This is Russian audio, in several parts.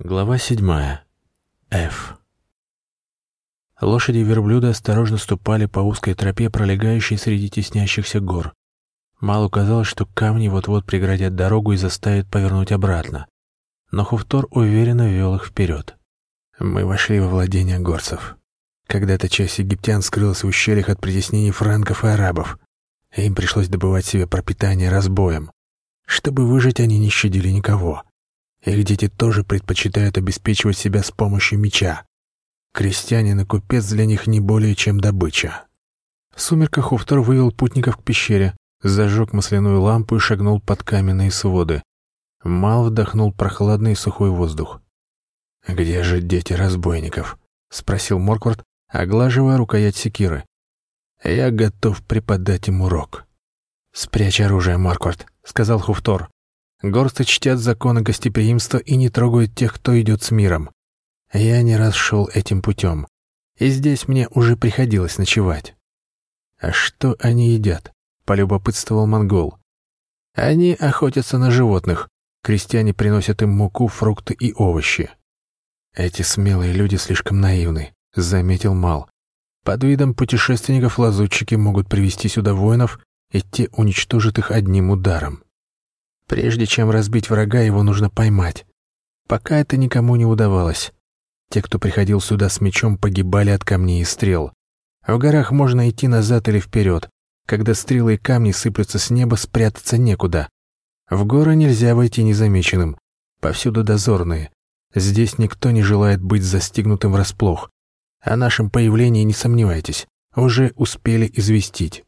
Глава седьмая. Ф. Лошади и верблюда осторожно ступали по узкой тропе, пролегающей среди теснящихся гор. Малу казалось, что камни вот-вот преградят дорогу и заставят повернуть обратно. Но Хуфтор уверенно вел их вперед. Мы вошли во владение горцев. Когда-то часть египтян скрылась в ущельях от притеснений франков и арабов. Им пришлось добывать себе пропитание разбоем. Чтобы выжить, они не щадили никого — их дети тоже предпочитают обеспечивать себя с помощью меча. Крестьянин и купец для них не более чем добыча. В сумерках Хуфтор вывел путников к пещере, зажег масляную лампу и шагнул под каменные своды. Мал вдохнул прохладный и сухой воздух. «Где же дети разбойников?» — спросил Морквард, оглаживая рукоять секиры. «Я готов преподать им урок». «Спрячь оружие, Морквард», — сказал Хуфтор. Горсты чтят законы гостеприимства и не трогают тех, кто идет с миром. Я не раз шел этим путем, и здесь мне уже приходилось ночевать. «А что они едят?» — полюбопытствовал монгол. «Они охотятся на животных. Крестьяне приносят им муку, фрукты и овощи». «Эти смелые люди слишком наивны», — заметил Мал. «Под видом путешественников лазутчики могут привести сюда воинов, и те уничтожат их одним ударом». Прежде чем разбить врага, его нужно поймать. Пока это никому не удавалось. Те, кто приходил сюда с мечом, погибали от камней и стрел. В горах можно идти назад или вперед. Когда стрелы и камни сыплются с неба, спрятаться некуда. В горы нельзя войти незамеченным. Повсюду дозорные. Здесь никто не желает быть застигнутым врасплох. О нашем появлении не сомневайтесь. Уже успели известить.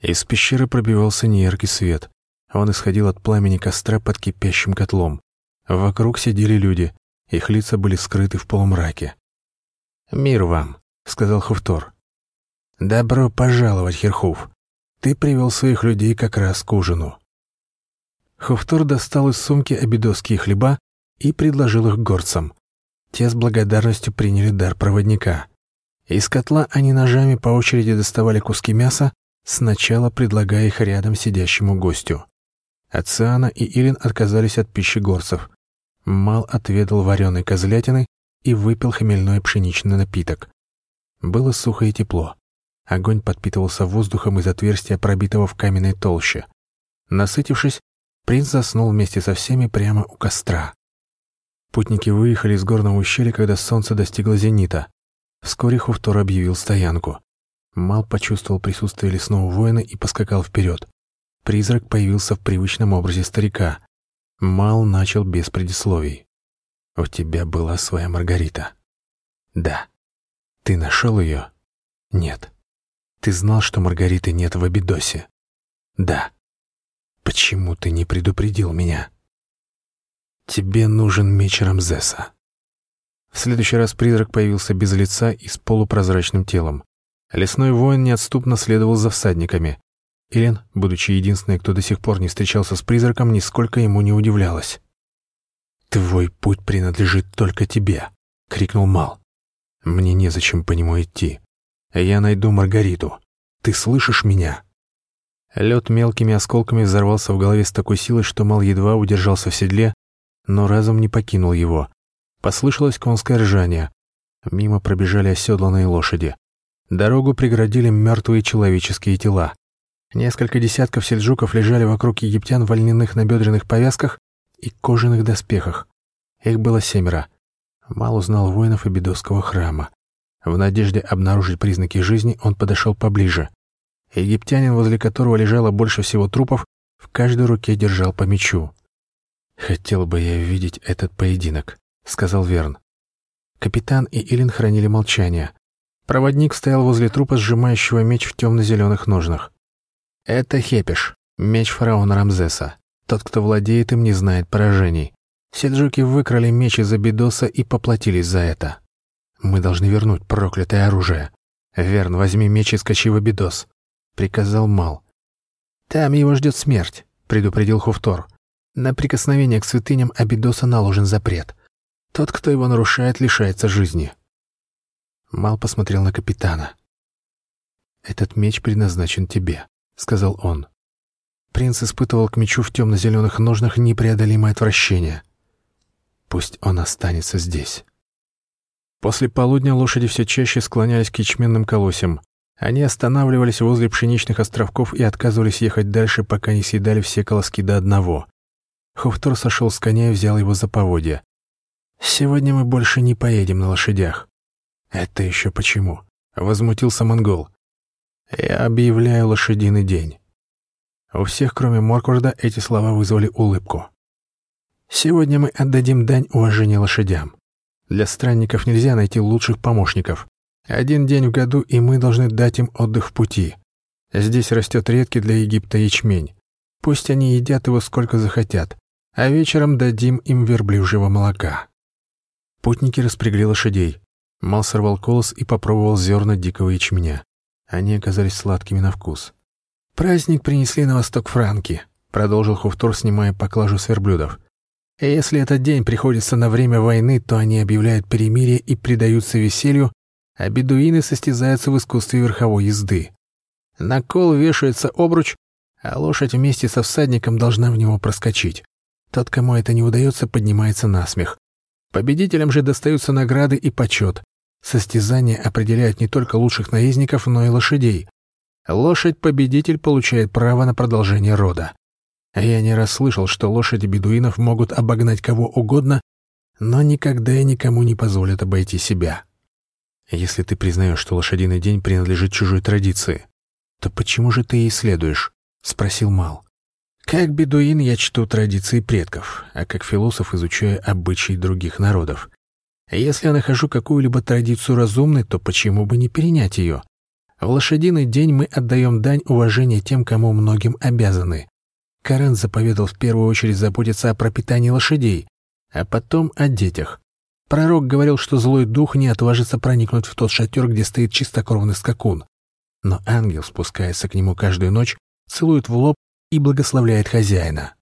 Из пещеры пробивался неяркий свет. Он исходил от пламени костра под кипящим котлом. Вокруг сидели люди, их лица были скрыты в полумраке. «Мир вам», — сказал Хуфтор. «Добро пожаловать, Херхуф. Ты привел своих людей как раз к ужину». Хуфтор достал из сумки обедосские хлеба и предложил их горцам. Те с благодарностью приняли дар проводника. Из котла они ножами по очереди доставали куски мяса, сначала предлагая их рядом сидящему гостю. Ациана и Илин отказались от пищи горцев. Мал отведал вареной козлятины и выпил хмельной пшеничный напиток. Было сухо и тепло. Огонь подпитывался воздухом из отверстия, пробитого в каменной толще. Насытившись, принц заснул вместе со всеми прямо у костра. Путники выехали из горного ущелья, когда солнце достигло зенита. Вскоре Хуфтор объявил стоянку. Мал почувствовал присутствие лесного воина и поскакал вперед. Призрак появился в привычном образе старика. Мал начал без предисловий. «У тебя была своя Маргарита?» «Да». «Ты нашел ее?» «Нет». «Ты знал, что Маргариты нет в Абидосе?» «Да». «Почему ты не предупредил меня?» «Тебе нужен меч Рамзеса». В следующий раз призрак появился без лица и с полупрозрачным телом. Лесной воин неотступно следовал за всадниками. Ирен, будучи единственной, кто до сих пор не встречался с призраком, нисколько ему не удивлялась. «Твой путь принадлежит только тебе», — крикнул Мал. «Мне незачем по нему идти. Я найду Маргариту. Ты слышишь меня?» Лед мелкими осколками взорвался в голове с такой силой, что Мал едва удержался в седле, но разум не покинул его. Послышалось конское ржание. Мимо пробежали оседланные лошади. Дорогу преградили мертвые человеческие тела. Несколько десятков сельджуков лежали вокруг египтян в льняных набедренных повязках и кожаных доспехах. Их было семеро. Мал узнал воинов Эбидосского храма. В надежде обнаружить признаки жизни он подошел поближе. Египтянин, возле которого лежало больше всего трупов, в каждой руке держал по мечу. «Хотел бы я видеть этот поединок», — сказал Верн. Капитан и Илин хранили молчание. Проводник стоял возле трупа, сжимающего меч в темно-зеленых ножнах. Это Хепиш, меч фараона Рамзеса. Тот, кто владеет им, не знает поражений. Седжуки выкрали меч из Абидоса и поплатились за это. Мы должны вернуть проклятое оружие. Верн, возьми меч и скачи в Абидос, приказал Мал. Там его ждет смерть, предупредил Хуфтор. На прикосновение к святыням Абидоса наложен запрет. Тот, кто его нарушает, лишается жизни. Мал посмотрел на капитана. Этот меч предназначен тебе. — сказал он. Принц испытывал к мечу в темно-зеленых ножнах непреодолимое отвращение. Пусть он останется здесь. После полудня лошади все чаще склонялись к ячменным колосям. Они останавливались возле пшеничных островков и отказывались ехать дальше, пока не съедали все колоски до одного. Хуфтор сошел с коня и взял его за поводья. «Сегодня мы больше не поедем на лошадях». «Это еще почему?» — возмутился монгол. «Я объявляю лошадиный день». У всех, кроме Моркварда, эти слова вызвали улыбку. «Сегодня мы отдадим дань уважения лошадям. Для странников нельзя найти лучших помощников. Один день в году, и мы должны дать им отдых в пути. Здесь растет редкий для Египта ячмень. Пусть они едят его сколько захотят, а вечером дадим им верблюжьего молока». Путники распрягли лошадей. Мал сорвал колос и попробовал зерна дикого ячменя. Они оказались сладкими на вкус. «Праздник принесли на восток франки», — продолжил Хуфтор, снимая поклажу с верблюдов. И если этот день приходится на время войны, то они объявляют перемирие и предаются веселью, а бедуины состязаются в искусстве верховой езды. На кол вешается обруч, а лошадь вместе со всадником должна в него проскочить. Тот, кому это не удается, поднимается на смех. Победителям же достаются награды и почет. Состязания определяют не только лучших наездников, но и лошадей. Лошадь-победитель получает право на продолжение рода. Я не раз слышал, что лошади бедуинов могут обогнать кого угодно, но никогда и никому не позволят обойти себя. Если ты признаешь, что лошадиный день принадлежит чужой традиции, то почему же ты ей следуешь? — спросил Мал. Как бедуин я чту традиции предков, а как философ изучаю обычаи других народов. Если я нахожу какую-либо традицию разумной, то почему бы не перенять ее? В лошадиный день мы отдаем дань уважения тем, кому многим обязаны. Карен заповедал в первую очередь заботиться о пропитании лошадей, а потом о детях. Пророк говорил, что злой дух не отважится проникнуть в тот шатер, где стоит чистокровный скакун. Но ангел, спускается к нему каждую ночь, целует в лоб и благословляет хозяина.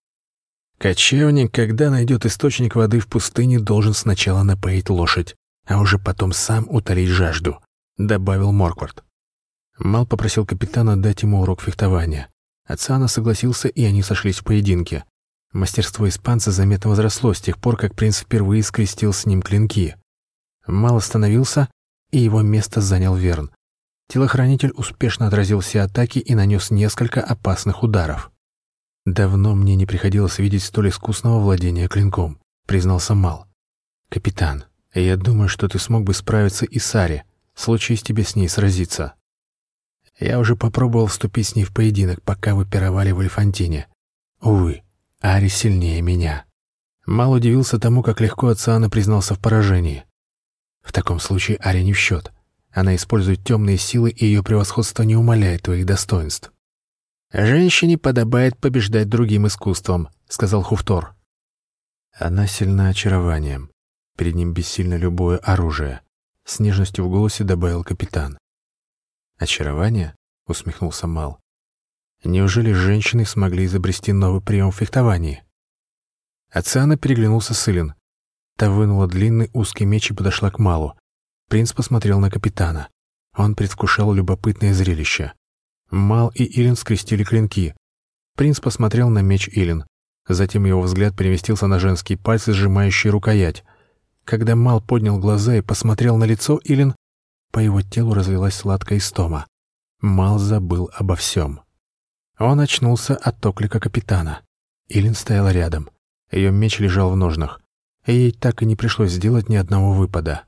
Кочевник, когда найдет источник воды в пустыне, должен сначала напоить лошадь, а уже потом сам утолить жажду, добавил Морквард. Мал попросил капитана дать ему урок фехтования. Ациана согласился, и они сошлись в поединке. Мастерство испанца заметно возросло с тех пор, как принц впервые скрестил с ним клинки. Мал остановился, и его место занял Верн. Телохранитель успешно отразил все атаки и нанес несколько опасных ударов. «Давно мне не приходилось видеть столь искусного владения клинком», — признался Мал. «Капитан, я думаю, что ты смог бы справиться и с Ари, случись тебе с ней сразиться». Я уже попробовал вступить с ней в поединок, пока вы пировали в Элефантине. Увы, Ари сильнее меня. Мал удивился тому, как легко Ациана признался в поражении. В таком случае Ари не в счет. Она использует темные силы, и ее превосходство не умаляет твоих достоинств. «Женщине подобает побеждать другим искусством», — сказал Хуфтор. Она сильна очарованием. Перед ним бессильно любое оружие. С нежностью в голосе добавил капитан. «Очарование?» — усмехнулся Мал. «Неужели женщины смогли изобрести новый прием в фехтовании?» Ациана переглянулся с Илин. Та вынула длинный узкий меч и подошла к Малу. Принц посмотрел на капитана. Он предвкушал любопытное зрелище. Мал и Илин скрестили клинки. Принц посмотрел на меч Илин. Затем его взгляд переместился на женские пальцы, сжимающие рукоять. Когда Мал поднял глаза и посмотрел на лицо Илин, по его телу разлилась сладкая истома. Мал забыл обо всем. Он очнулся от оклика капитана. Илин стояла рядом. Ее меч лежал в ножнах. Ей так и не пришлось сделать ни одного выпада.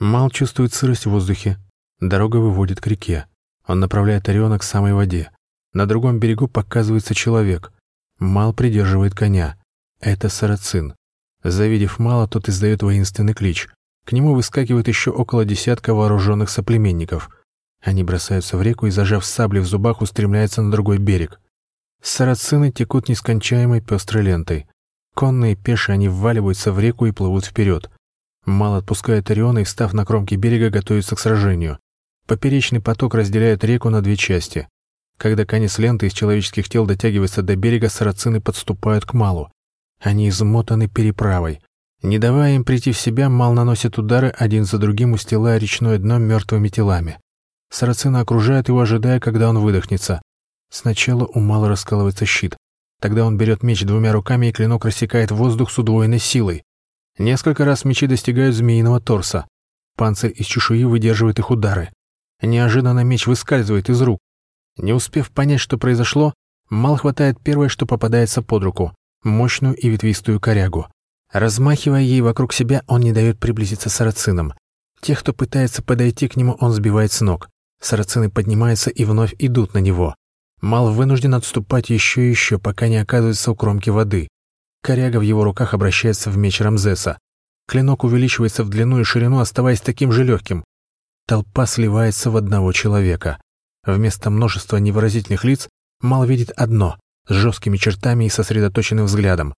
Мал чувствует сырость в воздухе. Дорога выводит к реке. Он направляет Ориона к самой воде. На другом берегу показывается человек. Мал придерживает коня. Это сарацин. Завидев Мала, тот издает воинственный клич. К нему выскакивает еще около десятка вооруженных соплеменников. Они бросаются в реку и, зажав сабли в зубах, устремляются на другой берег. Сарацины текут нескончаемой пестрой лентой. Конные и пешие они вваливаются в реку и плывут вперед. Мал отпускает Ориона и, встав на кромке берега, готовится к сражению. Поперечный поток разделяет реку на две части. Когда конец ленты из человеческих тел дотягивается до берега, сарацины подступают к Малу. Они измотаны переправой. Не давая им прийти в себя, Мал наносит удары один за другим, устилая речное дно мертвыми телами. Сарацина окружает его, ожидая, когда он выдохнется. Сначала у Мала раскалывается щит. Тогда он берет меч двумя руками, и клинок рассекает воздух с удвоенной силой. Несколько раз мечи достигают змеиного торса. Панцирь из чешуи выдерживает их удары. Неожиданно меч выскальзывает из рук. Не успев понять, что произошло, Мал хватает первое, что попадается под руку — мощную и ветвистую корягу. Размахивая ей вокруг себя, он не дает приблизиться сарацинам. Тех, кто пытается подойти к нему, он сбивает с ног. Сарацины поднимаются и вновь идут на него. Мал вынужден отступать еще и еще, пока не оказывается у кромки воды. Коряга в его руках обращается в меч Рамзеса. Клинок увеличивается в длину и ширину, оставаясь таким же легким. Толпа сливается в одного человека. Вместо множества невыразительных лиц Мал видит одно, с жесткими чертами и сосредоточенным взглядом.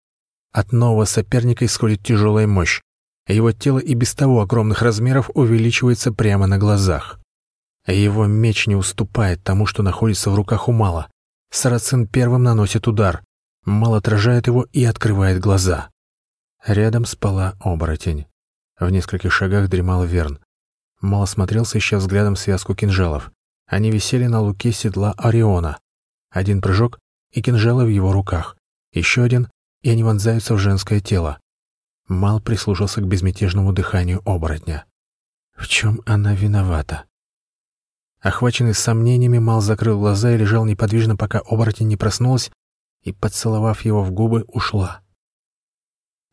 От нового соперника исходит тяжелая мощь. Его тело и без того огромных размеров увеличивается прямо на глазах. Его меч не уступает тому, что находится в руках у Мала. Сарацин первым наносит удар. Мал отражает его и открывает глаза. Рядом спала оборотень. В нескольких шагах дремал Верн. Мал осмотрелся, ища взглядом связку кинжалов. Они висели на луке седла Ориона. Один прыжок, и кинжалы в его руках. Еще один, и они вонзаются в женское тело. Мал прислушался к безмятежному дыханию оборотня. В чем она виновата? Охваченный сомнениями, Мал закрыл глаза и лежал неподвижно, пока оборотень не проснулась и, поцеловав его в губы, ушла.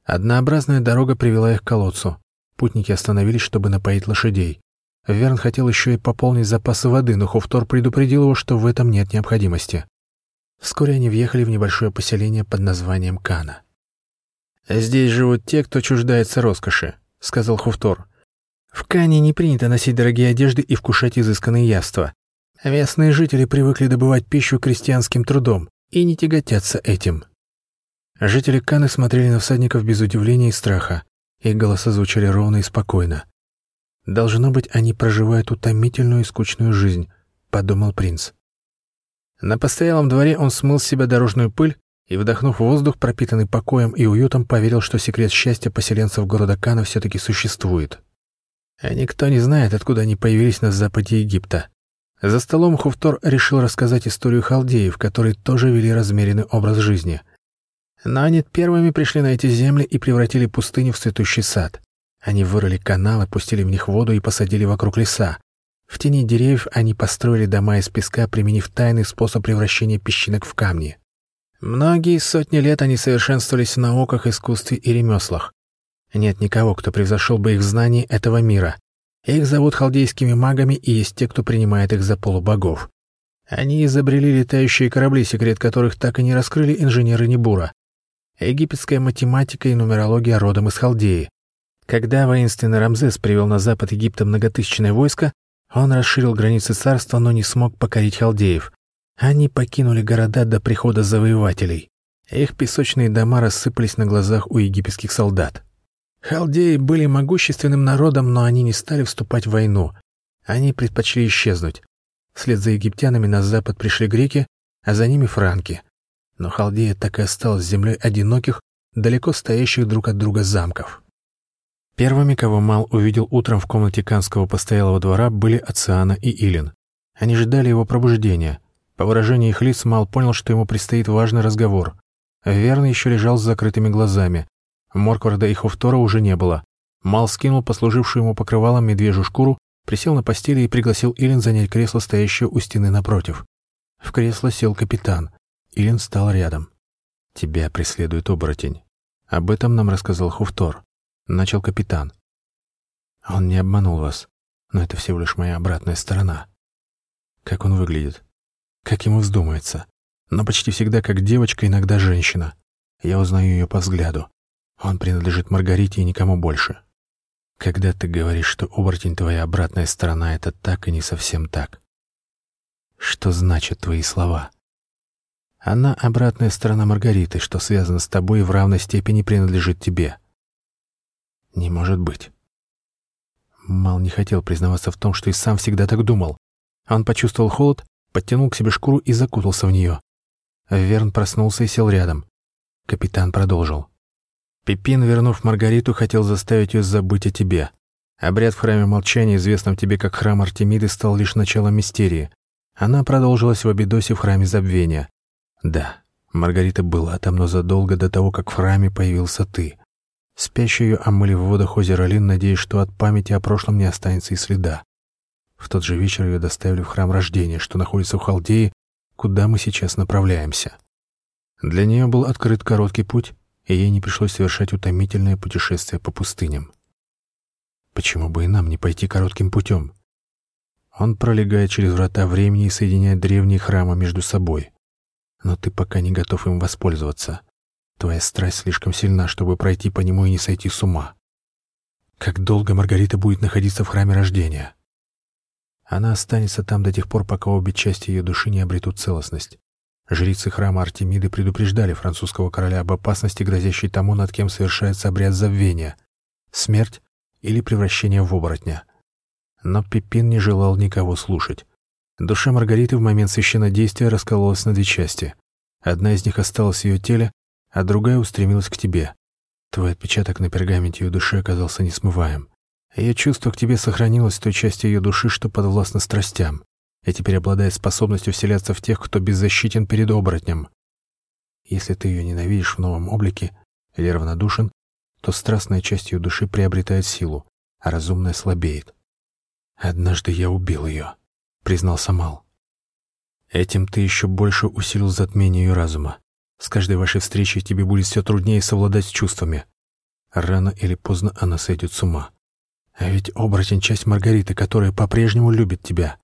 Однообразная дорога привела их к колодцу. Путники остановились, чтобы напоить лошадей. Верн хотел еще и пополнить запасы воды, но Хуфтор предупредил его, что в этом нет необходимости. Вскоре они въехали в небольшое поселение под названием Кана. «Здесь живут те, кто чуждается роскоши», — сказал Хуфтор. «В Кане не принято носить дорогие одежды и вкушать изысканные яства. Местные жители привыкли добывать пищу крестьянским трудом и не тяготятся этим». Жители Каны смотрели на всадников без удивления и страха. Их голоса звучали ровно и спокойно. «Должно быть, они проживают утомительную и скучную жизнь», — подумал принц. На постоялом дворе он смыл с себя дорожную пыль и, вдохнув воздух, пропитанный покоем и уютом, поверил, что секрет счастья поселенцев города Кана все-таки существует. А никто не знает, откуда они появились на западе Египта. За столом Хуфтор решил рассказать историю халдеев, которые тоже вели размеренный образ жизни. Они первыми пришли на эти земли и превратили пустыню в цветущий сад. Они вырыли каналы, пустили в них воду и посадили вокруг леса. В тени деревьев они построили дома из песка, применив тайный способ превращения песчинок в камни. Многие сотни лет они совершенствовались в науках, искусстве и ремеслах. Нет никого, кто превзошел бы их в этого мира. Их зовут халдейскими магами, и есть те, кто принимает их за полубогов. Они изобрели летающие корабли, секрет которых так и не раскрыли инженеры Небура. Египетская математика и нумерология родом из Халдеи. Когда воинственный Рамзес привел на запад Египта многотысячное войско, он расширил границы царства, но не смог покорить халдеев. Они покинули города до прихода завоевателей. Их песочные дома рассыпались на глазах у египетских солдат. Халдеи были могущественным народом, но они не стали вступать в войну. Они предпочли исчезнуть. Вслед за египтянами на запад пришли греки, а за ними франки. Но Халдея так и осталась землей одиноких, далеко стоящих друг от друга замков. Первыми, кого Мал увидел утром в комнате Канского постоялого двора, были Оциана и Илин. Они ждали его пробуждения. По выражению их лиц Мал понял, что ему предстоит важный разговор. Верный еще лежал с закрытыми глазами. Моркварда и Хофтора уже не было. Мал скинул послужившую ему покрывалом медвежью шкуру, присел на постели и пригласил Илин занять кресло, стоящее у стены напротив. В кресло сел капитан. Илин стал рядом. «Тебя преследует оборотень». Об этом нам рассказал Хуфтор. — начал капитан. «Он не обманул вас, но это всего лишь моя обратная сторона. Как он выглядит? Как ему вздумается? Но почти всегда как девочка, иногда женщина. Я узнаю ее по взгляду. Он принадлежит Маргарите и никому больше. Когда ты говоришь, что оборотень твоя обратная сторона, это так и не совсем так. Что значат твои слова?» Она обратная сторона Маргариты, что связано с тобой и в равной степени принадлежит тебе. Не может быть. Мал не хотел признаваться в том, что и сам всегда так думал. Он почувствовал холод, подтянул к себе шкуру и закутался в нее. Верн проснулся и сел рядом. Капитан продолжил. Пипин, вернув Маргариту, хотел заставить ее забыть о тебе. Обряд в храме молчания, известном тебе как храм Артемиды, стал лишь началом мистерии. Она продолжилась в Абидосе в храме забвения. Да, Маргарита была там, но задолго до того, как в храме появился ты. Спящую омыли в водах озера Лин, надеясь, что от памяти о прошлом не останется и следа. В тот же вечер ее доставили в храм рождения, что находится в Халдее, куда мы сейчас направляемся. Для нее был открыт короткий путь, и ей не пришлось совершать утомительное путешествие по пустыням. Почему бы и нам не пойти коротким путем? Он пролегает через врата времени и соединяет древние храмы между собой. Но ты пока не готов им воспользоваться. Твоя страсть слишком сильна, чтобы пройти по нему и не сойти с ума. Как долго Маргарита будет находиться в храме рождения? Она останется там до тех пор, пока обе части ее души не обретут целостность. Жрицы храма Артемиды предупреждали французского короля об опасности, грозящей тому, над кем совершается обряд забвения — смерть или превращение в оборотня — но Пипин не желал никого слушать. Душа Маргариты в момент священнодействия раскололась на две части. Одна из них осталась в ее теле, а другая устремилась к тебе. Твой отпечаток на пергаменте ее души оказался несмываем. Ее чувство к тебе сохранилось в той части ее души, что подвластна страстям, и теперь обладает способностью вселяться в тех, кто беззащитен перед оборотнем. Если ты ее ненавидишь в новом облике или равнодушен, то страстная часть ее души приобретает силу, а разумная слабеет. «Однажды я убил ее», — признался Мал. «Этим ты еще больше усилил затмение разума. С каждой вашей встречей тебе будет все труднее совладать с чувствами. Рано или поздно она сойдет с ума. А ведь оборотень — часть Маргариты, которая по-прежнему любит тебя.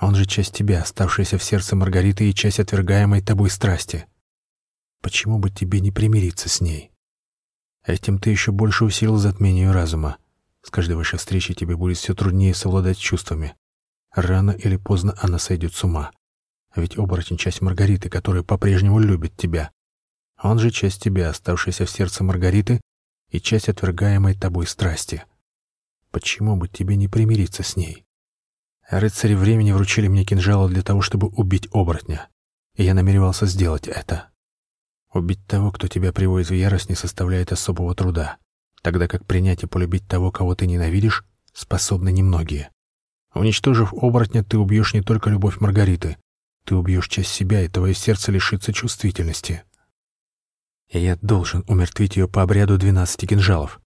Он же часть тебя, оставшаяся в сердце Маргариты и часть отвергаемой тобой страсти. Почему бы тебе не примириться с ней? Этим ты еще больше усилил затмение разума. С каждой вашей встречей тебе будет все труднее совладать с чувствами. Рано или поздно она сойдет с ума. Ведь оборотень — часть Маргариты, которая по-прежнему любит тебя. Он же часть тебя, оставшаяся в сердце Маргариты, и часть отвергаемой тобой страсти. Почему бы тебе не примириться с ней? Рыцари времени вручили мне кинжалы для того, чтобы убить оборотня, и я намеревался сделать это. Убить того, кто тебя приводит в ярость, не составляет особого труда тогда как принять и полюбить того, кого ты ненавидишь, способны немногие. Уничтожив оборотня, ты убьешь не только любовь Маргариты, ты убьешь часть себя, и твое сердце лишится чувствительности. Я должен умертвить ее по обряду двенадцати кинжалов,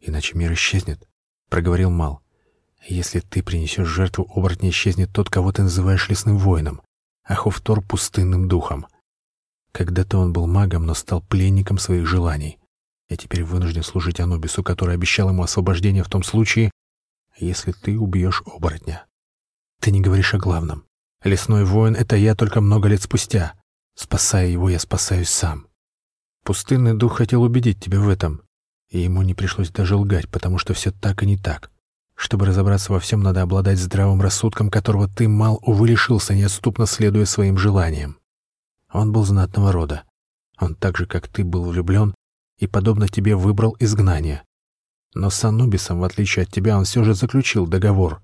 иначе мир исчезнет, — проговорил Мал. Если ты принесешь жертву оборотня, исчезнет тот, кого ты называешь лесным воином, а Хуфтор — пустынным духом. Когда-то он был магом, но стал пленником своих желаний. Я теперь вынужден служить Анубису, который обещал ему освобождение в том случае, если ты убьешь оборотня. Ты не говоришь о главном. Лесной воин — это я только много лет спустя. Спасая его, я спасаюсь сам. Пустынный дух хотел убедить тебя в этом, и ему не пришлось даже лгать, потому что все так и не так. Чтобы разобраться во всем, надо обладать здравым рассудком, которого ты, мал, увы, лишился, неотступно следуя своим желаниям. Он был знатного рода. Он так же, как ты, был влюблен и, подобно тебе, выбрал изгнание. Но с Анубисом, в отличие от тебя, он все же заключил договор.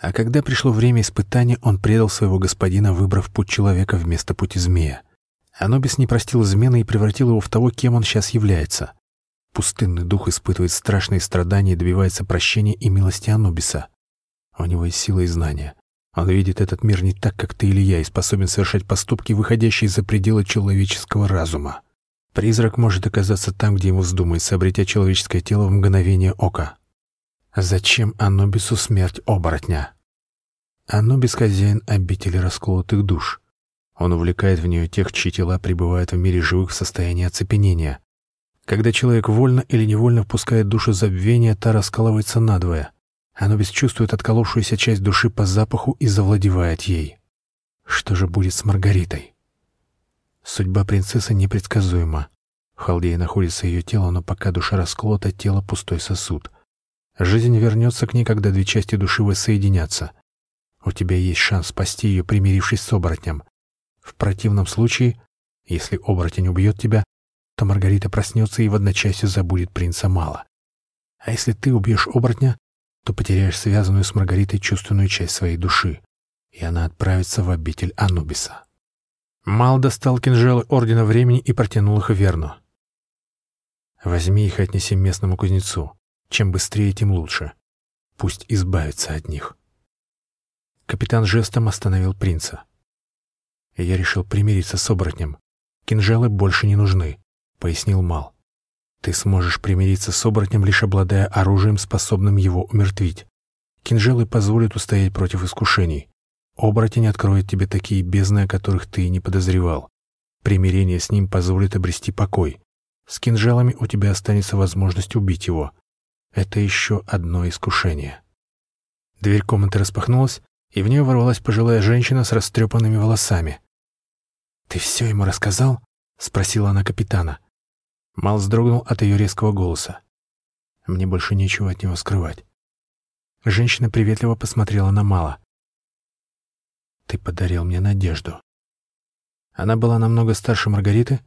А когда пришло время испытания, он предал своего господина, выбрав путь человека вместо пути змея. Анубис не простил измены и превратил его в того, кем он сейчас является. Пустынный дух испытывает страшные страдания и добивается прощения и милости Анубиса. У него есть сила и знания. Он видит этот мир не так, как ты или я, и способен совершать поступки, выходящие за пределы человеческого разума. Призрак может оказаться там, где ему вздумается, обретя человеческое тело в мгновение ока. Зачем Анубису смерть оборотня? Анубис — хозяин обители расколотых душ. Он увлекает в нее тех, чьи тела пребывают в мире живых в состоянии оцепенения. Когда человек вольно или невольно впускает душу забвения, та раскалывается надвое. Анубис чувствует отколовшуюся часть души по запаху и завладевает ей. Что же будет с Маргаритой? Судьба принцессы непредсказуема. В находится ее тело, но пока душа расколота, тело пустой сосуд. Жизнь вернется к ней, когда две части души воссоединятся. У тебя есть шанс спасти ее, примирившись с оборотнем. В противном случае, если оборотень убьет тебя, то Маргарита проснется и в одночасье забудет принца Мала. А если ты убьешь оборотня, то потеряешь связанную с Маргаритой чувственную часть своей души, и она отправится в обитель Анубиса. Мал достал кинжалы Ордена Времени и протянул их Верну. «Возьми их и отнеси местному кузнецу. Чем быстрее, тем лучше. Пусть избавится от них». Капитан жестом остановил принца. «Я решил примириться с оборотнем. Кинжалы больше не нужны», — пояснил Мал. Ты сможешь примириться с оборотнем, лишь обладая оружием, способным его умертвить. Кинжалы позволят устоять против искушений. Оборотень откроет тебе такие бездны, о которых ты и не подозревал. Примирение с ним позволит обрести покой. С кинжалами у тебя останется возможность убить его. Это еще одно искушение. Дверь комнаты распахнулась, и в нее ворвалась пожилая женщина с растрепанными волосами. «Ты все ему рассказал?» — спросила она капитана. Мал вздрогнул от ее резкого голоса. Мне больше нечего от него скрывать. Женщина приветливо посмотрела на Мала. «Ты подарил мне надежду». Она была намного старше Маргариты.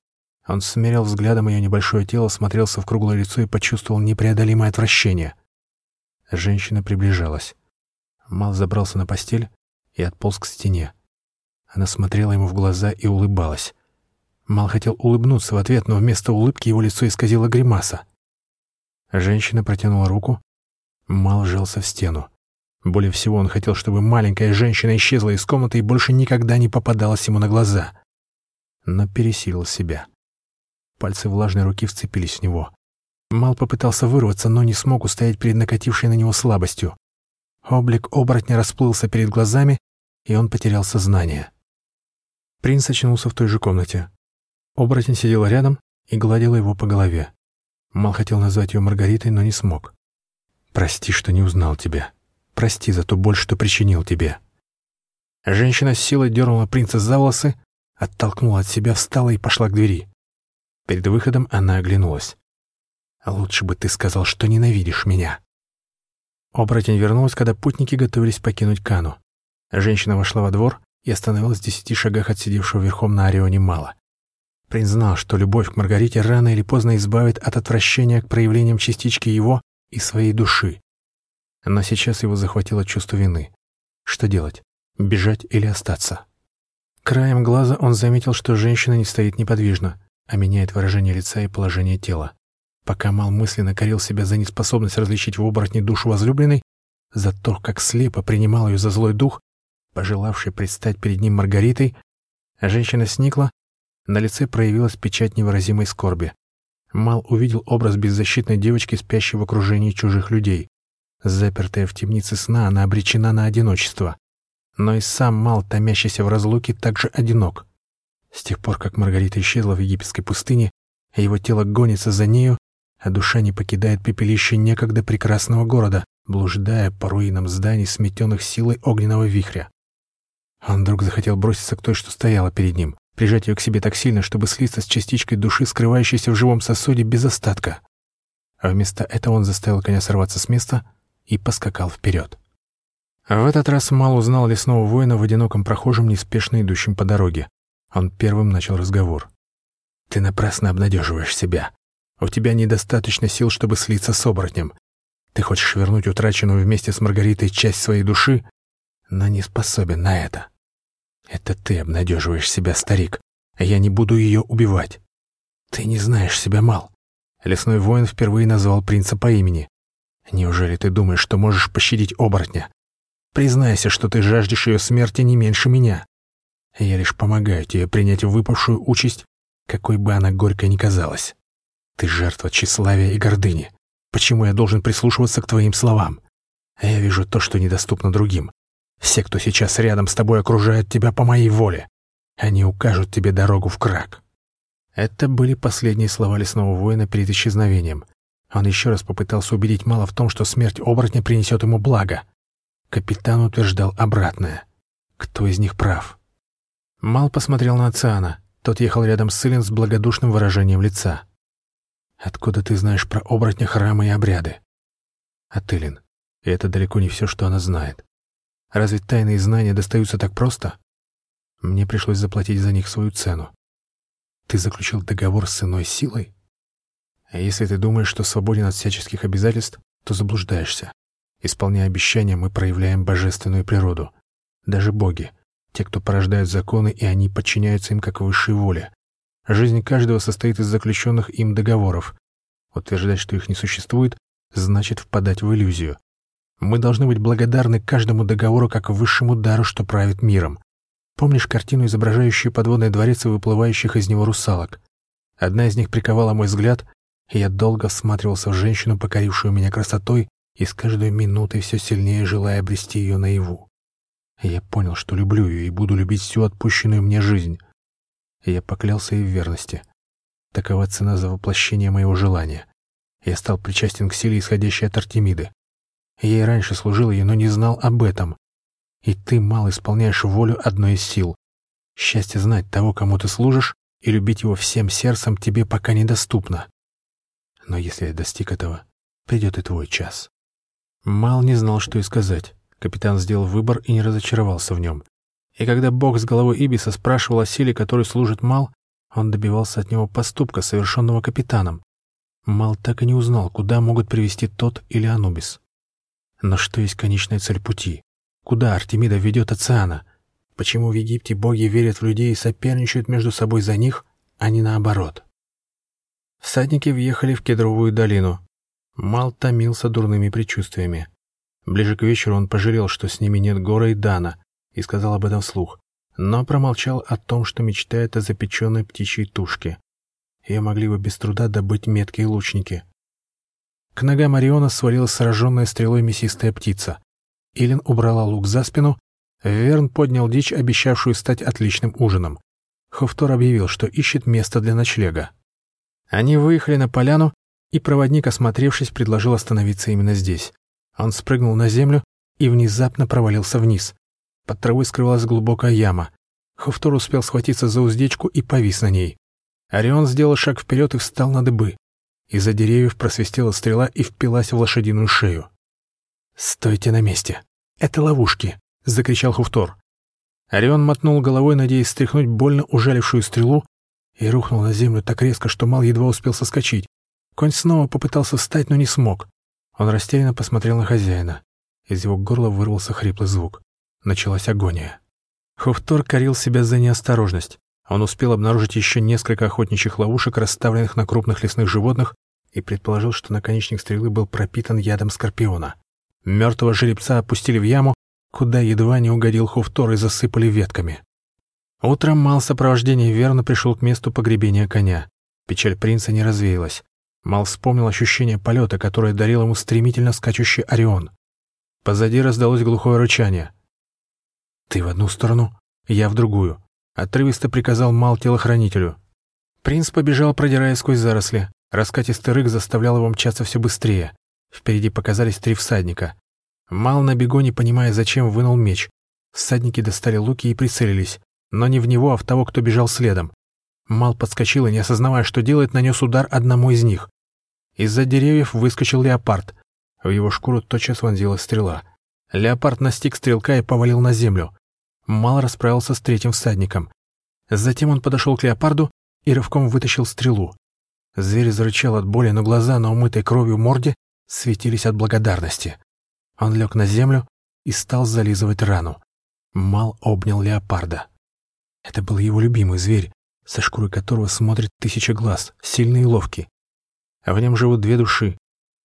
Он смерил взглядом ее небольшое тело, смотрелся в круглое лицо и почувствовал непреодолимое отвращение. Женщина приближалась. Мал забрался на постель и отполз к стене. Она смотрела ему в глаза и улыбалась. Мал хотел улыбнуться в ответ, но вместо улыбки его лицо исказило гримаса. Женщина протянула руку. Мал сжался в стену. Более всего он хотел, чтобы маленькая женщина исчезла из комнаты и больше никогда не попадалась ему на глаза. Но пересилил себя. Пальцы влажной руки вцепились в него. Мал попытался вырваться, но не смог устоять перед накатившей на него слабостью. Облик оборотня расплылся перед глазами, и он потерял сознание. Принц очнулся в той же комнате. Оборотень сидела рядом и гладила его по голове. Мал хотел назвать ее Маргаритой, но не смог. «Прости, что не узнал тебя. Прости за ту боль, что причинил тебе». Женщина с силой дернула принца за волосы, оттолкнула от себя, встала и пошла к двери. Перед выходом она оглянулась. «Лучше бы ты сказал, что ненавидишь меня». Оборотень вернулась, когда путники готовились покинуть Кану. Женщина вошла во двор и остановилась в десяти шагах от сидевшего верхом на Орионе Мала. Принц знал, что любовь к Маргарите рано или поздно избавит от отвращения к проявлениям частички его и своей души. Но сейчас его захватило чувство вины. Что делать? Бежать или остаться? Краем глаза он заметил, что женщина не стоит неподвижно, а меняет выражение лица и положение тела. Пока Мал мысленно корил себя за неспособность различить в оборотне душу возлюбленной, за то, как слепо принимал ее за злой дух, пожелавший предстать перед ним Маргаритой, женщина сникла на лице проявилась печать невыразимой скорби. Мал увидел образ беззащитной девочки, спящей в окружении чужих людей. Запертая в темнице сна, она обречена на одиночество. Но и сам Мал, томящийся в разлуке, также одинок. С тех пор, как Маргарита исчезла в египетской пустыне, его тело гонится за нею, а душа не покидает пепелище некогда прекрасного города, блуждая по руинам зданий, сметенных силой огненного вихря. Он вдруг захотел броситься к той, что стояла перед ним прижать ее к себе так сильно, чтобы слиться с частичкой души, скрывающейся в живом сосуде без остатка. А вместо этого он заставил коня сорваться с места и поскакал вперед. В этот раз Мал узнал лесного воина в одиноком прохожем, неспешно идущем по дороге. Он первым начал разговор. «Ты напрасно обнадеживаешь себя. У тебя недостаточно сил, чтобы слиться с оборотнем. Ты хочешь вернуть утраченную вместе с Маргаритой часть своей души, но не способен на это. Это ты обнадеживаешь себя, старик, а я не буду ее убивать. Ты не знаешь себя, Мал. Лесной воин впервые назвал принца по имени. Неужели ты думаешь, что можешь пощадить оборотня? Признайся, что ты жаждешь ее смерти не меньше меня. Я лишь помогаю тебе принять выпавшую участь, какой бы она горько ни казалась. Ты жертва тщеславия и гордыни. Почему я должен прислушиваться к твоим словам? Я вижу то, что недоступно другим. Все, кто сейчас рядом с тобой, окружают тебя по моей воле. Они укажут тебе дорогу в крак». Это были последние слова лесного воина перед исчезновением. Он еще раз попытался убедить Мала в том, что смерть оборотня принесет ему благо. Капитан утверждал обратное. Кто из них прав? Мал посмотрел на Циана. Тот ехал рядом с Илин с благодушным выражением лица. «Откуда ты знаешь про оборотня храмы и обряды?» «От Илин. И это далеко не все, что она знает. Разве тайные знания достаются так просто? Мне пришлось заплатить за них свою цену. Ты заключил договор с иной силой? А если ты думаешь, что свободен от всяческих обязательств, то заблуждаешься. Исполняя обещания, мы проявляем божественную природу. Даже боги, те, кто порождают законы, и они подчиняются им как высшей воле. Жизнь каждого состоит из заключенных им договоров. Утверждать, что их не существует, значит впадать в иллюзию. Мы должны быть благодарны каждому договору как высшему дару, что правит миром. Помнишь картину, изображающую подводный дворец и выплывающих из него русалок? Одна из них приковала мой взгляд, Я долго всматривался в женщину, покорившую меня красотой, и с каждой минутой все сильнее желая обрести ее наяву. Я понял, что люблю ее и буду любить всю отпущенную мне жизнь. Я поклялся ей в верности. Такова цена за воплощение моего желания. Я стал причастен к силе, исходящей от Артемиды. Я и раньше служил ей, но не знал об этом. И ты мало исполняешь волю одной из сил. Счастье знать того, кому ты служишь, и любить его всем сердцем тебе пока недоступно. Но если я достиг этого, придет и твой час. Мал не знал, что и сказать. Капитан сделал выбор и не разочаровался в нем. И когда Бог с головой Ибиса спрашивал о силе, которой служит Мал, он добивался от него поступка, совершенного капитаном. Мал так и не узнал, куда могут привести тот или Анубис. Но что есть конечная цель пути? Куда Артемида ведет Оциана? Почему в Египте боги верят в людей и соперничают между собой за них, а не наоборот? Всадники въехали в Кедровую долину. Мал томился дурными предчувствиями. Ближе к вечеру он пожалел, что с ними нет Гора и Дана, и сказал об этом вслух, но промолчал о том, что мечтает о запеченной птичьей тушке. Ее могли бы без труда добыть меткие лучники. К ногам Ориона свалилась сраженная стрелой мясистая птица. Илин убрала лук за спину, Верн поднял дичь, обещавшую стать отличным ужином. Хофтор объявил, что ищет место для ночлега. Они выехали на поляну, и проводник, осмотревшись, предложил остановиться именно здесь. Он спрыгнул на землю и внезапно провалился вниз. Под травой скрывалась глубокая яма. Хофтор успел схватиться за уздечку и повис на ней. Орион сделал шаг вперед и встал на дыбы. Из-за деревьев просвистела стрела и впилась в лошадиную шею. «Стойте на месте! Это ловушки!» — закричал Хуфтор. Орион мотнул головой, надеясь стряхнуть больно ужалившую стрелу, и рухнул на землю так резко, что Мал едва успел соскочить. Конь снова попытался встать, но не смог. Он растерянно посмотрел на хозяина. Из его горла вырвался хриплый звук. Началась агония. Хуфтор корил себя за неосторожность. Он успел обнаружить еще несколько охотничьих ловушек, расставленных на крупных лесных животных, и предположил, что наконечник стрелы был пропитан ядом скорпиона. Мертвого жеребца опустили в яму, куда едва не угодил Хуфтор и засыпали ветками. Утром Мал сопровождение верно пришел к месту погребения коня. Печаль принца не развеялась. Мал вспомнил ощущение полета, которое дарил ему стремительно скачущий Орион. Позади раздалось глухое рычание. «Ты в одну сторону, я в другую. Отрывисто приказал Мал телохранителю. Принц побежал, продираясь сквозь заросли. Раскатистый рык заставлял его мчаться все быстрее. Впереди показались три всадника. Мал на бегу, не понимая, зачем, вынул меч. Всадники достали луки и прицелились. Но не в него, а в того, кто бежал следом. Мал подскочил и, не осознавая, что делает, нанес удар одному из них. Из-за деревьев выскочил леопард. В его шкуру тотчас вонзилась стрела. Леопард настиг стрелка и повалил на землю. Мал расправился с третьим всадником. Затем он подошел к леопарду и рывком вытащил стрелу. Зверь зарычал от боли, но глаза на умытой кровью морде светились от благодарности. Он лег на землю и стал зализывать рану. Мал обнял леопарда. Это был его любимый зверь, со шкурой которого смотрит тысяча глаз, сильный и ловкий. А в нем живут две души.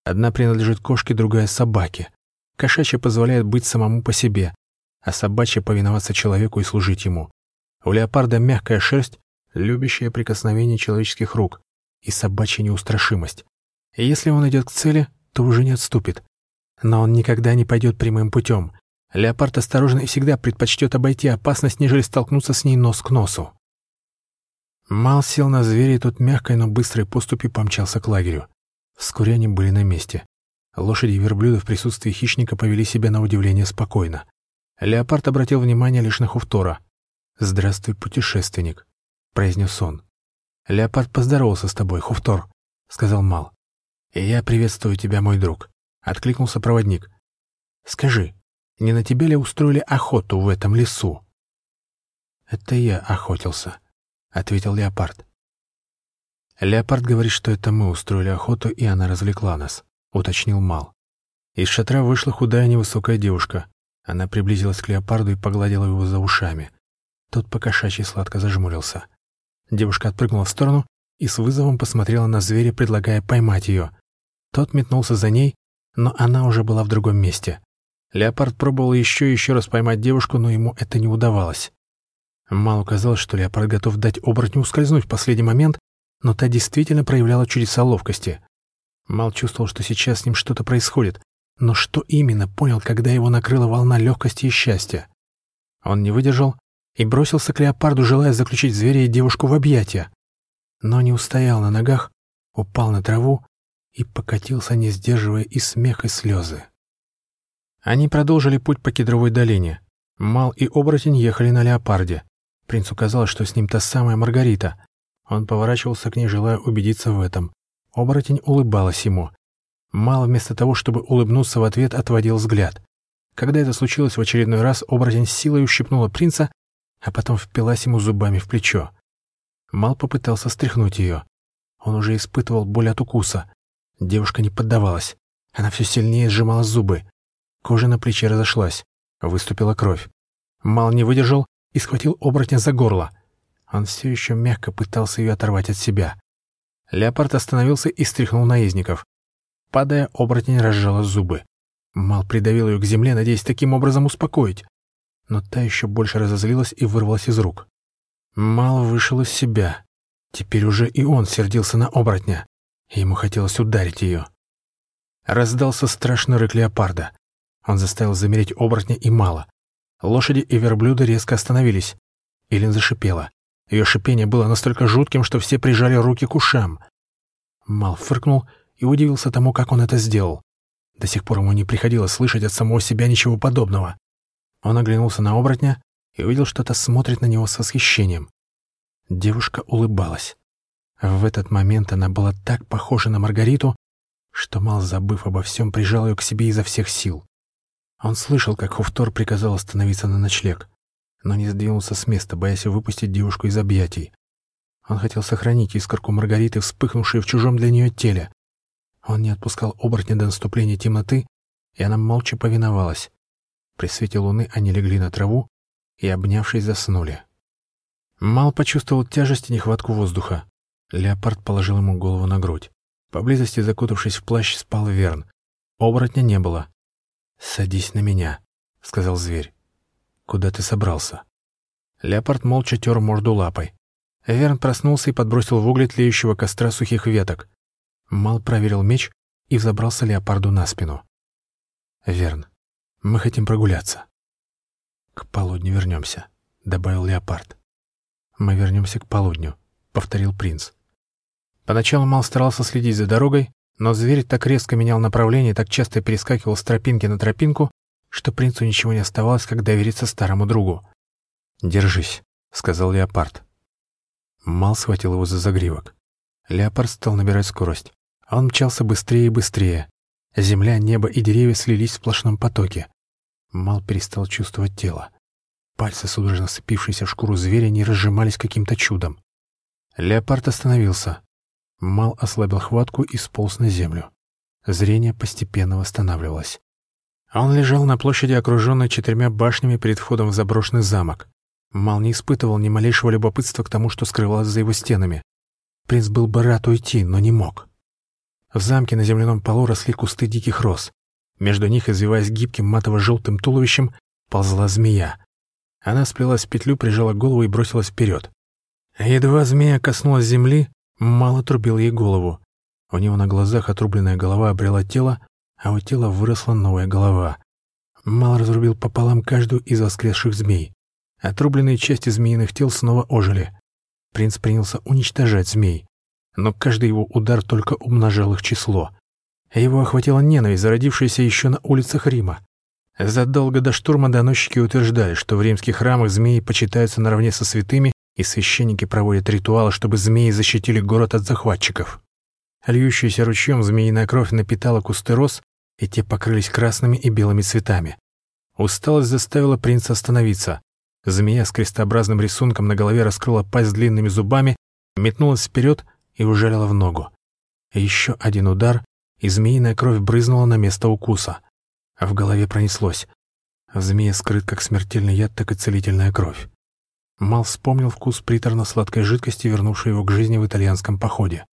Одна принадлежит кошке, другая — собаке. Кошачья позволяет быть самому по себе, а собачья повиноваться человеку и служить ему. У леопарда мягкая шерсть, любящая прикосновение человеческих рук и собачья неустрашимость. И если он идет к цели, то уже не отступит. Но он никогда не пойдет прямым путем. Леопард осторожно и всегда предпочтет обойти опасность, нежели столкнуться с ней нос к носу. Мал сел на зверя, и тот мягкой, но быстрой поступью помчался к лагерю. Вскоре они были на месте. Лошади и верблюды в присутствии хищника повели себя на удивление спокойно. Леопард обратил внимание лишь на Хуфтора. «Здравствуй, путешественник», — произнес он. «Леопард поздоровался с тобой, Хуфтор», — сказал Мал. «И я приветствую тебя, мой друг», — откликнулся проводник. «Скажи, не на тебя ли устроили охоту в этом лесу?» «Это я охотился», — ответил Леопард. «Леопард говорит, что это мы устроили охоту, и она развлекла нас», — уточнил Мал. Из шатра вышла худая невысокая девушка. Она приблизилась к леопарду и погладила его за ушами. Тот покошачьи сладко зажмурился. Девушка отпрыгнула в сторону и с вызовом посмотрела на зверя, предлагая поймать ее. Тот метнулся за ней, но она уже была в другом месте. Леопард пробовал еще и еще раз поймать девушку, но ему это не удавалось. Малу казалось, что леопард готов дать оборотню ускользнуть в последний момент, но та действительно проявляла чудеса ловкости. Мал чувствовал, что сейчас с ним что-то происходит, но что именно, понял, когда его накрыла волна легкости и счастья. Он не выдержал и бросился к леопарду, желая заключить зверя и девушку в объятия. Но не устоял на ногах, упал на траву и покатился, не сдерживая и смех, и слезы. Они продолжили путь по кедровой долине. Мал и оборотень ехали на леопарде. Принцу казалось, что с ним та самая Маргарита. Он поворачивался к ней, желая убедиться в этом. Оборотень улыбалась ему. Мал вместо того, чтобы улыбнуться в ответ, отводил взгляд. Когда это случилось в очередной раз, оборотень силой ущипнула принца, а потом впилась ему зубами в плечо. Мал попытался стряхнуть ее. Он уже испытывал боль от укуса. Девушка не поддавалась. Она все сильнее сжимала зубы. Кожа на плече разошлась. Выступила кровь. Мал не выдержал и схватил оборотня за горло. Он все еще мягко пытался ее оторвать от себя. Леопард остановился и стряхнул наездников. Падая, оборотень разжала зубы. Мал придавил ее к земле, надеясь таким образом успокоить. Но та еще больше разозлилась и вырвалась из рук. Мал вышел из себя. Теперь уже и он сердился на оборотня. Ему хотелось ударить ее. Раздался страшный рык леопарда. Он заставил замереть оборотня и мало. Лошади и верблюды резко остановились. Илин зашипела. Ее шипение было настолько жутким, что все прижали руки к ушам. Мал фыркнул и удивился тому, как он это сделал. До сих пор ему не приходилось слышать от самого себя ничего подобного. Он оглянулся на оборотня и увидел, что-то смотрит на него с восхищением. Девушка улыбалась. В этот момент она была так похожа на Маргариту, что Мал, забыв обо всем, прижал ее к себе изо всех сил. Он слышал, как Хуфтор приказал остановиться на ночлег, но не сдвинулся с места, боясь выпустить девушку из объятий. Он хотел сохранить искорку Маргариты, вспыхнувшей в чужом для нее теле. Он не отпускал оборотня до наступления темноты, и она молча повиновалась. При свете луны они легли на траву и, обнявшись, заснули. Мал почувствовал тяжесть и нехватку воздуха. Леопард положил ему голову на грудь. Поблизости, закутавшись в плащ, спал Верн. Оборотня не было. «Садись на меня», — сказал зверь. «Куда ты собрался?» Леопард молча тер морду лапой. Верн проснулся и подбросил в угли тлеющего костра сухих веток. Мал проверил меч и взобрался леопарду на спину. «Верн, мы хотим прогуляться». «К полудню вернемся», — добавил леопард. «Мы вернемся к полудню», — повторил принц. Поначалу Мал старался следить за дорогой, но зверь так резко менял направление, так часто перескакивал с тропинки на тропинку, что принцу ничего не оставалось, как довериться старому другу. «Держись», — сказал леопард. Мал схватил его за загривок. Леопард стал набирать скорость. Он мчался быстрее и быстрее. Земля, небо и деревья слились в сплошном потоке. Мал перестал чувствовать тело. Пальцы, судорожно сцепившиеся в шкуру зверя, не разжимались каким-то чудом. Леопард остановился. Мал ослабил хватку и сполз на землю. Зрение постепенно восстанавливалось. Он лежал на площади, окруженной четырьмя башнями перед входом в заброшенный замок. Мал не испытывал ни малейшего любопытства к тому, что скрывалось за его стенами. Принц был бы рад уйти, но не мог. В замке на земляном полу росли кусты диких роз. Между них, извиваясь гибким матово-желтым туловищем, ползла змея. Она сплелась в петлю, прижала голову и бросилась вперед. Едва змея коснулась земли, Мало трубил ей голову. У него на глазах отрубленная голова обрела тело, а у тела выросла новая голова. Мал разрубил пополам каждую из воскресших змей. Отрубленные части змеиных тел снова ожили. Принц принялся уничтожать змей, но каждый его удар только умножал их число. Его охватила ненависть, зародившаяся еще на улицах Рима. Задолго до штурма доносчики утверждали, что в римских храмах змеи почитаются наравне со святыми и священники проводят ритуалы, чтобы змеи защитили город от захватчиков. Льющаяся ручьем змеиная кровь напитала кусты роз, и те покрылись красными и белыми цветами. Усталость заставила принца остановиться. Змея с крестообразным рисунком на голове раскрыла пасть длинными зубами, метнулась вперед и ужалила в ногу. Еще один удар, и змеиная кровь брызнула на место укуса. В голове пронеслось. В змее скрыт как смертельный яд, так и целительная кровь. Мал вспомнил вкус приторно-сладкой жидкости, вернувшей его к жизни в итальянском походе.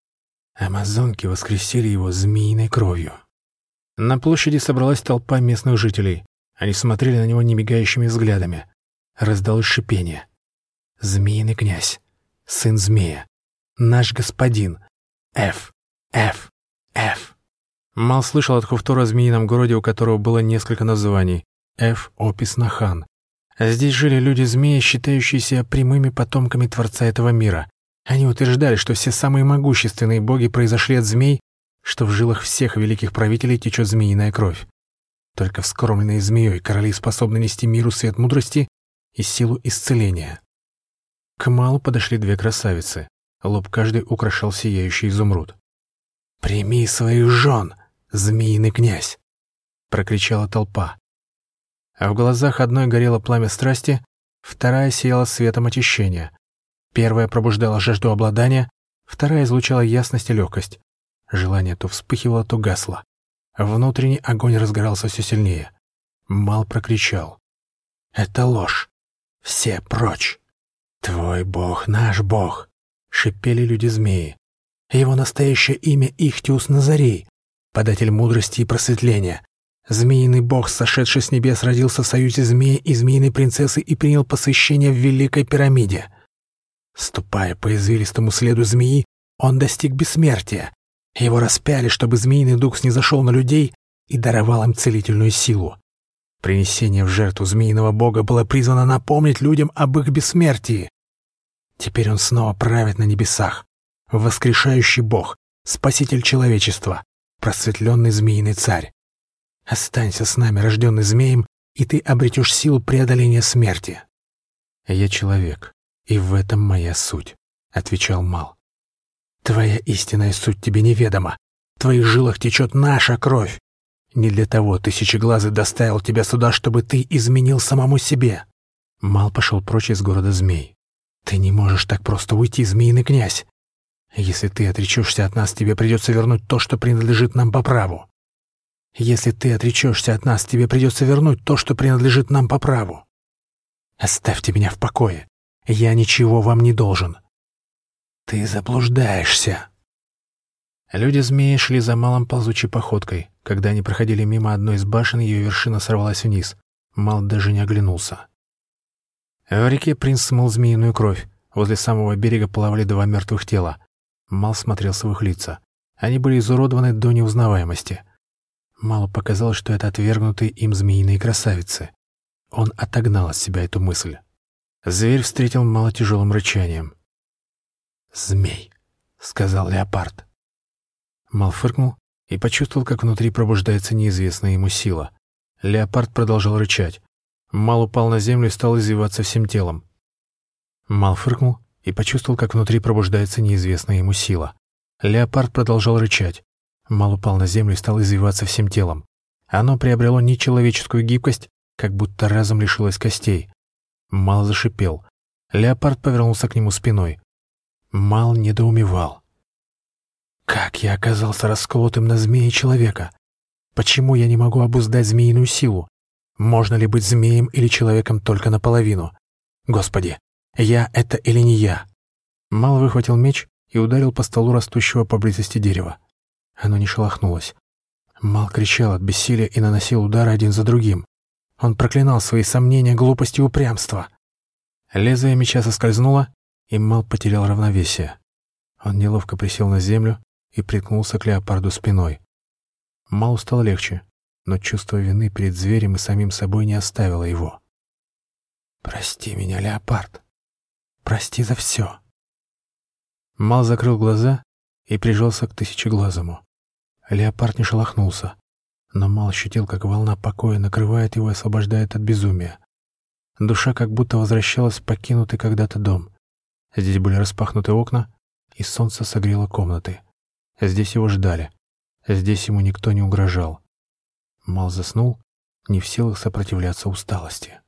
Амазонки воскресили его змеиной кровью. На площади собралась толпа местных жителей. Они смотрели на него немигающими взглядами. Раздалось шипение. «Змеиный князь! Сын змея! Наш господин. Ф. Ф. Ф. Мал слышал от Хуфтора о змеином городе, у которого было несколько названий. Ф. Опис Нахан. Здесь жили люди-змеи, считающиеся прямыми потомками Творца этого мира. Они утверждали, что все самые могущественные боги произошли от змей, что в жилах всех великих правителей течет змеиная кровь. Только вскормленные змеей короли способны нести миру свет мудрости и силу исцеления. К Малу подошли две красавицы. Лоб каждой украшал сияющий изумруд. «Прими своих жен, змеиный князь!» — прокричала толпа. А в глазах одной горело пламя страсти, вторая сияла светом очищения. Первая пробуждала жажду обладания, вторая излучала ясность и легкость. Желание то вспыхивало, то гасло. Внутренний огонь разгорался все сильнее. Мал прокричал. «Это ложь! Все прочь! Твой бог, наш бог!» — шипели люди-змеи. Его настоящее имя Ихтиус Назарей, податель мудрости и просветления. Змеиный бог, сошедший с небес, родился в союзе змеи и змеиной принцессы и принял посвящение в Великой пирамиде. Ступая по извилистому следу змеи, он достиг бессмертия, его распяли, чтобы змеиный дух снизошел на людей и даровал им целительную силу. Принесение в жертву змеиного бога было призвано напомнить людям об их бессмертии. Теперь он снова правит на небесах. Воскрешающий бог, спаситель человечества, просветленный змеиный царь. Останься с нами, рожденный змеем, и ты обретешь силу преодоления смерти. Я человек, и в этом моя суть, — отвечал Мал. Твоя истинная суть тебе неведома. В твоих жилах течет наша кровь. Не для того Тысячеглазый доставил тебя сюда, чтобы ты изменил самому себе. Мал пошел прочь из города змей. Ты не можешь так просто уйти, змеиный князь. Если ты отречешься от нас, тебе придется вернуть то, что принадлежит нам по праву. Если ты отречешься от нас, тебе придется вернуть то, что принадлежит нам по праву. Оставьте меня в покое. Я ничего вам не должен. «Ты заблуждаешься!» Люди-змеи шли за малым ползучей походкой. Когда они проходили мимо одной из башен, ее вершина сорвалась вниз. Мал даже не оглянулся. В реке принц смыл змеиную кровь. Возле самого берега плавали два мертвых тела. Мал смотрелся в их лица. Они были изуродованы до неузнаваемости. Малу показалось, что это отвергнутые им змеиные красавицы. Он отогнал от себя эту мысль. Зверь встретил Мала тяжелым рычанием. «Змей», — сказал леопард. Мал фыркнул и почувствовал, как внутри пробуждается неизвестная ему сила. Леопард продолжал рычать. Мал упал на землю и стал извиваться всем телом. Мал фыркнул и почувствовал, как внутри пробуждается неизвестная ему сила. Леопард продолжал рычать. Мал упал на землю и стал извиваться всем телом. Оно приобрело нечеловеческую гибкость, как будто разом лишилось костей. Мал зашипел. Леопард повернулся к нему спиной. Мал недоумевал. Как я оказался расколотым на змеи человека? Почему я не могу обуздать змеиную силу? Можно ли быть змеем или человеком только наполовину? Господи, я это или не я? Мал выхватил меч и ударил по столу растущего поблизости дерева. Оно не шелохнулось. Мал кричал от бессилия и наносил удары один за другим. Он проклинал свои сомнения, глупость и упрямство. Лезвие меча соскользнуло, и Мал потерял равновесие. Он неловко присел на землю и приткнулся к леопарду спиной. Малу стало легче, но чувство вины перед зверем и самим собой не оставило его. «Прости меня, леопард. Прости за все». Мал закрыл глаза и прижался к тысячеглазому. Леопард не шелохнулся, но Мал ощутил, как волна покоя накрывает его и освобождает от безумия. Душа как будто возвращалась в покинутый когда-то дом. Здесь были распахнуты окна, и солнце согрело комнаты. Здесь его ждали. Здесь ему никто не угрожал. Мал заснул, не в силах сопротивляться усталости.